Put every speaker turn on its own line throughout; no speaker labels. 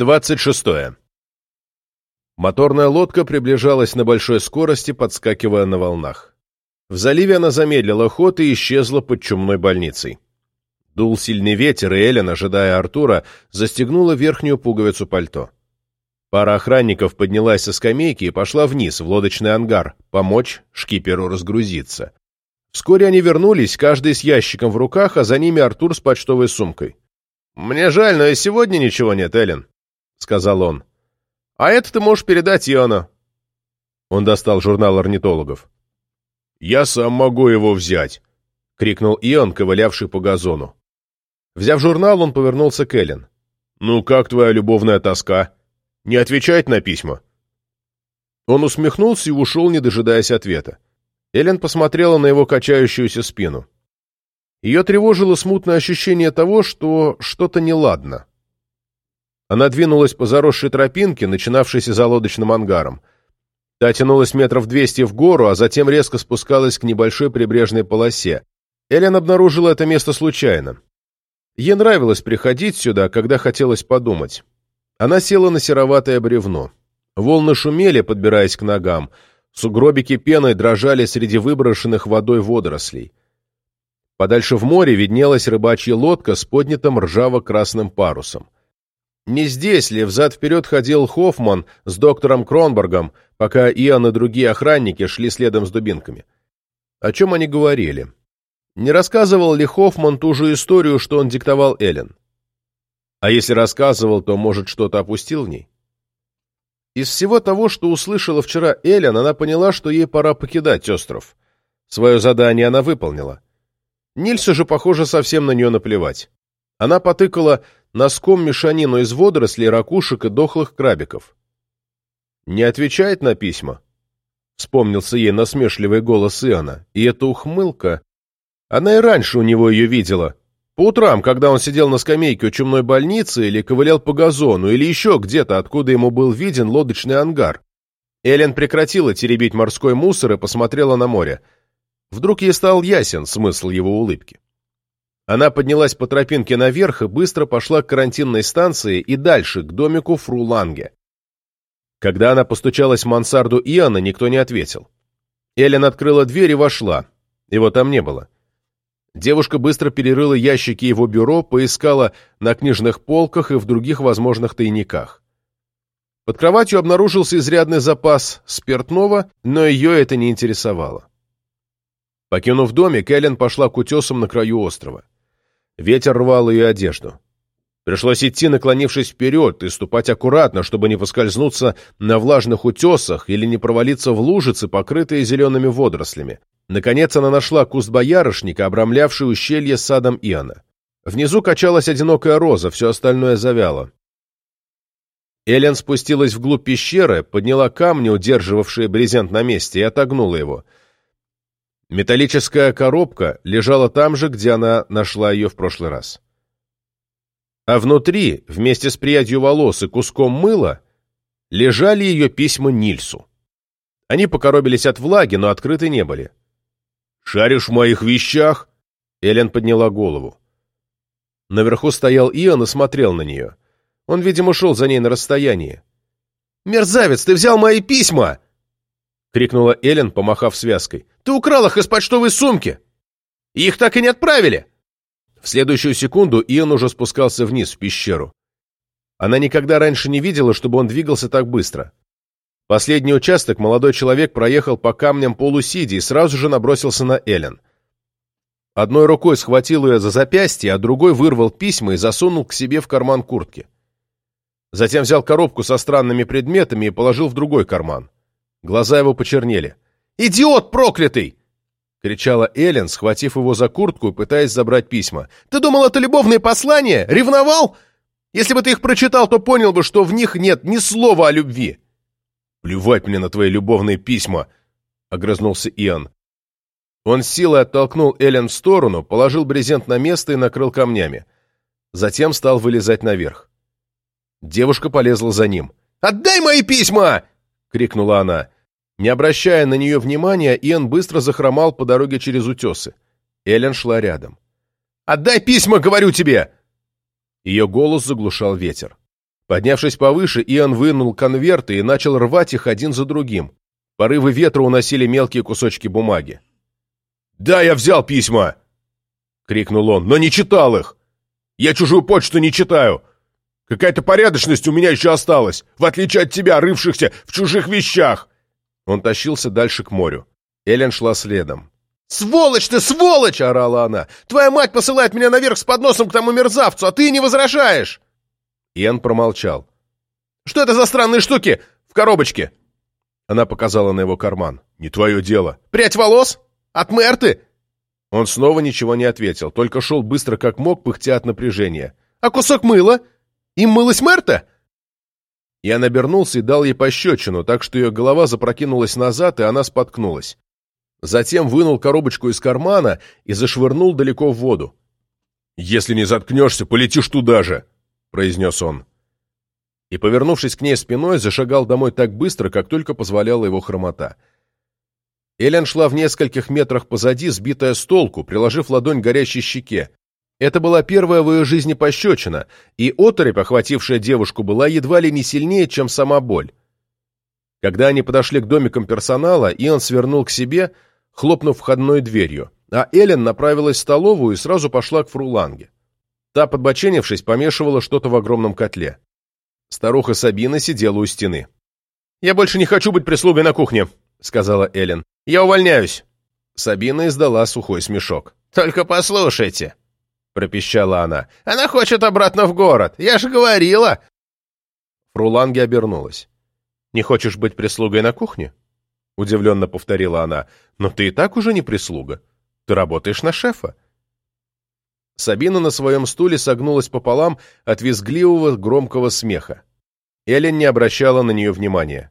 26. Моторная лодка приближалась на большой скорости, подскакивая на волнах. В заливе она замедлила ход и исчезла под чумной больницей. Дул сильный ветер, и Эллен, ожидая Артура, застегнула верхнюю пуговицу пальто. Пара охранников поднялась со скамейки и пошла вниз, в лодочный ангар, помочь шкиперу разгрузиться. Вскоре они вернулись, каждый с ящиком в руках, а за ними Артур с почтовой сумкой. «Мне жаль, но и сегодня ничего нет, Эллен», — сказал он. «А это ты можешь передать Йону». Он достал журнал орнитологов. «Я сам могу его взять», — крикнул Ион, ковылявший по газону. Взяв журнал, он повернулся к Эллен. «Ну, как твоя любовная тоска? Не отвечать на письма?» Он усмехнулся и ушел, не дожидаясь ответа. Эллен посмотрела на его качающуюся спину. Ее тревожило смутное ощущение того, что что-то неладно. Она двинулась по заросшей тропинке, начинавшейся за лодочным ангаром. Та тянулась метров двести в гору, а затем резко спускалась к небольшой прибрежной полосе. Эллен обнаружила это место случайно. Ей нравилось приходить сюда, когда хотелось подумать. Она села на сероватое бревно. Волны шумели, подбираясь к ногам. Сугробики пеной дрожали среди выброшенных водой водорослей. Подальше в море виднелась рыбачья лодка с поднятым ржаво-красным парусом. Не здесь ли взад-вперед ходил Хоффман с доктором Кронбергом, пока Иоанн и другие охранники шли следом с дубинками? О чем они говорили? Не рассказывал ли Хоффман ту же историю, что он диктовал Эллен? А если рассказывал, то, может, что-то опустил в ней? Из всего того, что услышала вчера Эллен, она поняла, что ей пора покидать остров. Свое задание она выполнила. Нильсу же, похоже, совсем на нее наплевать. Она потыкала носком мешанину из водорослей, ракушек и дохлых крабиков. «Не отвечает на письма?» Вспомнился ей насмешливый голос Иоанна, и эта ухмылка... Она и раньше у него ее видела. По утрам, когда он сидел на скамейке у чумной больницы или ковылял по газону, или еще где-то, откуда ему был виден лодочный ангар. Эллен прекратила теребить морской мусор и посмотрела на море. Вдруг ей стал ясен смысл его улыбки. Она поднялась по тропинке наверх и быстро пошла к карантинной станции и дальше, к домику Фруланге. Когда она постучалась в мансарду Иоанна, никто не ответил. Эллен открыла дверь и вошла. Его там не было. Девушка быстро перерыла ящики его бюро, поискала на книжных полках и в других возможных тайниках. Под кроватью обнаружился изрядный запас спиртного, но ее это не интересовало. Покинув домик, Эллен пошла к утесам на краю острова. Ветер рвал ее одежду. Пришлось идти, наклонившись вперед, и ступать аккуратно, чтобы не поскользнуться на влажных утесах или не провалиться в лужицы, покрытые зелеными водорослями. Наконец она нашла куст боярышника, обрамлявший ущелье садом Иоанна. Внизу качалась одинокая роза, все остальное завяло. Эллен спустилась вглубь пещеры, подняла камни, удерживавшие брезент на месте, и отогнула его — Металлическая коробка лежала там же, где она нашла ее в прошлый раз. А внутри, вместе с прядью волос и куском мыла, лежали ее письма Нильсу. Они покоробились от влаги, но открыты не были. «Шаришь в моих вещах?» Элен подняла голову. Наверху стоял Иоанн и смотрел на нее. Он, видимо, шел за ней на расстоянии. «Мерзавец, ты взял мои письма!» — крикнула Элен, помахав связкой. «Ты украл их из почтовой сумки! Их так и не отправили!» В следующую секунду Ион уже спускался вниз, в пещеру. Она никогда раньше не видела, чтобы он двигался так быстро. Последний участок молодой человек проехал по камням полусиди и сразу же набросился на Элен. Одной рукой схватил ее за запястье, а другой вырвал письма и засунул к себе в карман куртки. Затем взял коробку со странными предметами и положил в другой карман. Глаза его почернели. «Идиот проклятый!» — кричала Эллен, схватив его за куртку и пытаясь забрать письма. «Ты думал, это любовные послания? Ревновал? Если бы ты их прочитал, то понял бы, что в них нет ни слова о любви». «Плевать мне на твои любовные письма!» — огрызнулся Иоанн. Он силой оттолкнул Эллен в сторону, положил брезент на место и накрыл камнями. Затем стал вылезать наверх. Девушка полезла за ним. «Отдай мои письма!» — крикнула она. Не обращая на нее внимания, Иэн быстро захромал по дороге через утесы. Эллен шла рядом. «Отдай письма, говорю тебе!» Ее голос заглушал ветер. Поднявшись повыше, Иоанн вынул конверты и начал рвать их один за другим. Порывы ветра уносили мелкие кусочки бумаги. «Да, я взял письма!» — крикнул он, — «но не читал их! Я чужую почту не читаю! Какая-то порядочность у меня еще осталась, в отличие от тебя, рывшихся в чужих вещах!» Он тащился дальше к морю. Эллен шла следом. «Сволочь ты, сволочь!» — орала она. «Твоя мать посылает меня наверх с подносом к тому мерзавцу, а ты не возражаешь!» Иэн промолчал. «Что это за странные штуки в коробочке?» Она показала на его карман. «Не твое дело». «Прядь волос? От Мерты?» Он снова ничего не ответил, только шел быстро как мог, пыхтя от напряжения. «А кусок мыла? Им мылась Мерта?» Я набернулся и дал ей пощечину, так что ее голова запрокинулась назад, и она споткнулась. Затем вынул коробочку из кармана и зашвырнул далеко в воду. «Если не заткнешься, полетишь туда же!» — произнес он. И, повернувшись к ней спиной, зашагал домой так быстро, как только позволяла его хромота. Элен шла в нескольких метрах позади, сбитая с толку, приложив ладонь к горящей щеке. Это была первая в ее жизни пощечина, и оторопь, охватившая девушку, была едва ли не сильнее, чем сама боль. Когда они подошли к домикам персонала, Иоанн свернул к себе — хлопнув входной дверью, а Эллен направилась в столовую и сразу пошла к фруланге. Та, подбоченившись, помешивала что-то в огромном котле. Старуха Сабина сидела у стены. «Я больше не хочу быть прислугой на кухне», — сказала Эллен. «Я увольняюсь». Сабина издала сухой смешок. «Только послушайте», — пропищала она. «Она хочет обратно в город. Я же говорила». Фруланге обернулась. «Не хочешь быть прислугой на кухне?» — удивленно повторила она. «Но ты и так уже не прислуга. Ты работаешь на шефа». Сабина на своем стуле согнулась пополам от визгливого громкого смеха. Эллен не обращала на нее внимания.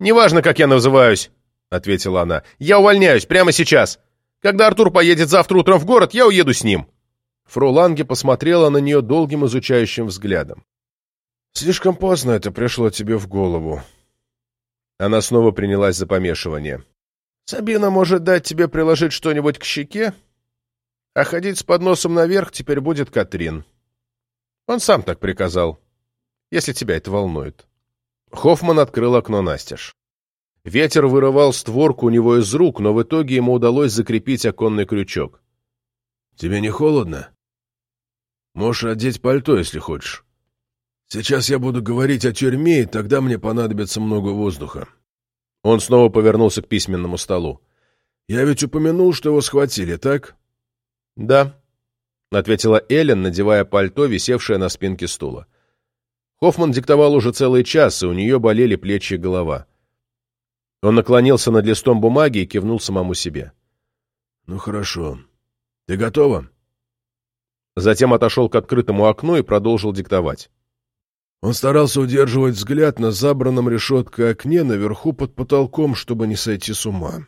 «Неважно, как я называюсь», — ответила она. «Я увольняюсь прямо сейчас. Когда Артур поедет завтра утром в город, я уеду с ним». Фру Ланге посмотрела на нее долгим изучающим взглядом. «Слишком поздно это пришло тебе в голову», она снова принялась за помешивание. «Сабина может дать тебе приложить что-нибудь к щеке, а ходить с подносом наверх теперь будет Катрин. Он сам так приказал, если тебя это волнует». Хоффман открыл окно настежь. Ветер вырывал створку у него из рук, но в итоге ему удалось закрепить оконный крючок. «Тебе не холодно? Можешь одеть пальто, если хочешь». Сейчас я буду говорить о тюрьме, и тогда мне понадобится много воздуха. Он снова повернулся к письменному столу. Я ведь упомянул, что его схватили, так? Да, ответила Эллен, надевая пальто, висевшее на спинке стула. Хоффман диктовал уже целый час, и у нее болели плечи и голова. Он наклонился над листом бумаги и кивнул самому себе. «Ну хорошо. Ты готова?» Затем отошел к открытому окну и продолжил диктовать. Он старался удерживать взгляд на забранном решеткой окне наверху под потолком, чтобы не сойти с ума.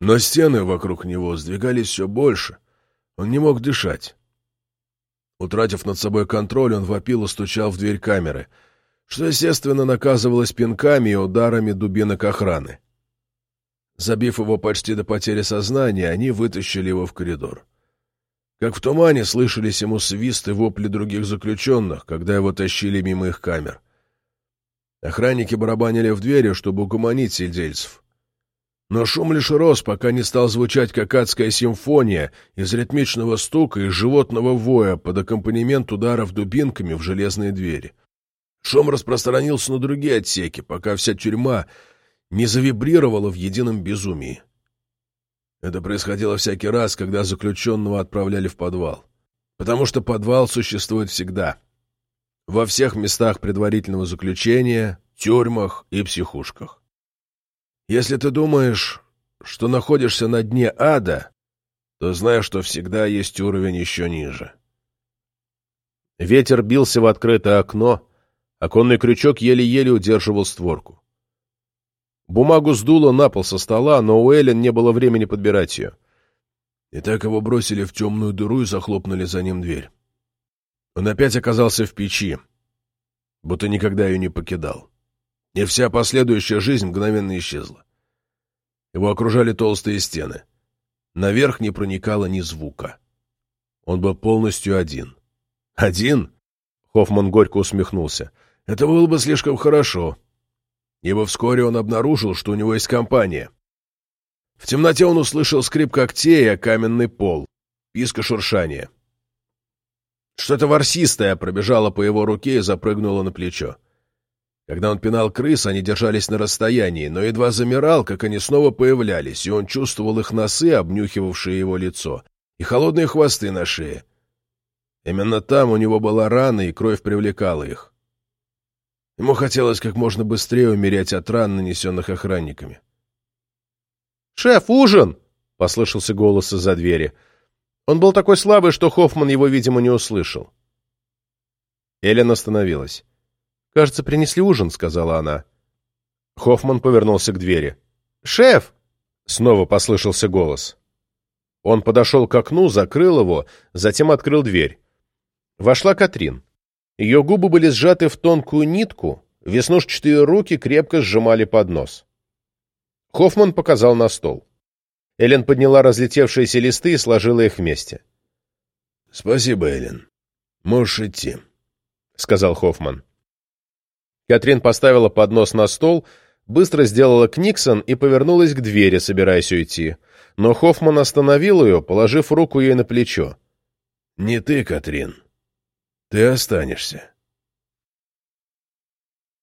Но стены вокруг него сдвигались все больше. Он не мог дышать. Утратив над собой контроль, он вопил и стучал в дверь камеры, что, естественно, наказывалось пинками и ударами дубинок охраны. Забив его почти до потери сознания, они вытащили его в коридор. Как в тумане слышались ему свист и вопли других заключенных, когда его тащили мимо их камер. Охранники барабанили в двери, чтобы угомонить сельдельцев. Но шум лишь рос, пока не стал звучать как адская симфония из ритмичного стука и животного воя под аккомпанемент ударов дубинками в железные двери. Шум распространился на другие отсеки, пока вся тюрьма не завибрировала в едином безумии. Это происходило всякий раз, когда заключенного отправляли в подвал. Потому что подвал существует всегда. Во всех местах предварительного заключения, тюрьмах и психушках. Если ты думаешь, что находишься на дне ада, то знай, что всегда есть уровень еще ниже. Ветер бился в открытое окно, оконный крючок еле-еле удерживал створку. Бумагу сдуло на пол со стола, но у Эллен не было времени подбирать ее. И так его бросили в темную дыру и захлопнули за ним дверь. Он опять оказался в печи, будто никогда ее не покидал. И вся последующая жизнь мгновенно исчезла. Его окружали толстые стены. Наверх не проникало ни звука. Он был полностью один. «Один?» — Хоффман горько усмехнулся.
— Это было бы слишком хорошо, ибо вскоре он обнаружил, что у него есть компания. В темноте он услышал скрип когтей о каменный пол, писк шуршание. Что-то ворсистое пробежало по его руке и запрыгнуло на плечо. Когда он пинал крыс, они держались на расстоянии, но едва замирал, как они снова появлялись, и он чувствовал их носы, обнюхивавшие его лицо, и холодные хвосты на шее. Именно там у него была рана, и кровь привлекала их. Ему хотелось как можно быстрее умереть от ран, нанесенных охранниками.
«Шеф, ужин!» — послышался голос из-за двери. Он был такой слабый, что Хоффман его, видимо, не услышал. Эллен остановилась. «Кажется, принесли ужин», — сказала она. Хоффман повернулся к двери. «Шеф!» — снова послышался голос. Он подошел к окну, закрыл его, затем открыл дверь. Вошла Катрин. Ее губы были сжаты в тонкую нитку, веснушчатые руки крепко сжимали поднос. Хоффман показал на стол. Эллен подняла разлетевшиеся листы и сложила их вместе.
«Спасибо, Эллен. Можешь идти», — сказал Хоффман.
Катрин поставила поднос на стол, быстро сделала книксон и повернулась к двери, собираясь уйти. Но Хоффман остановил ее, положив руку ей на плечо.
«Не ты, Катрин. Ты останешься».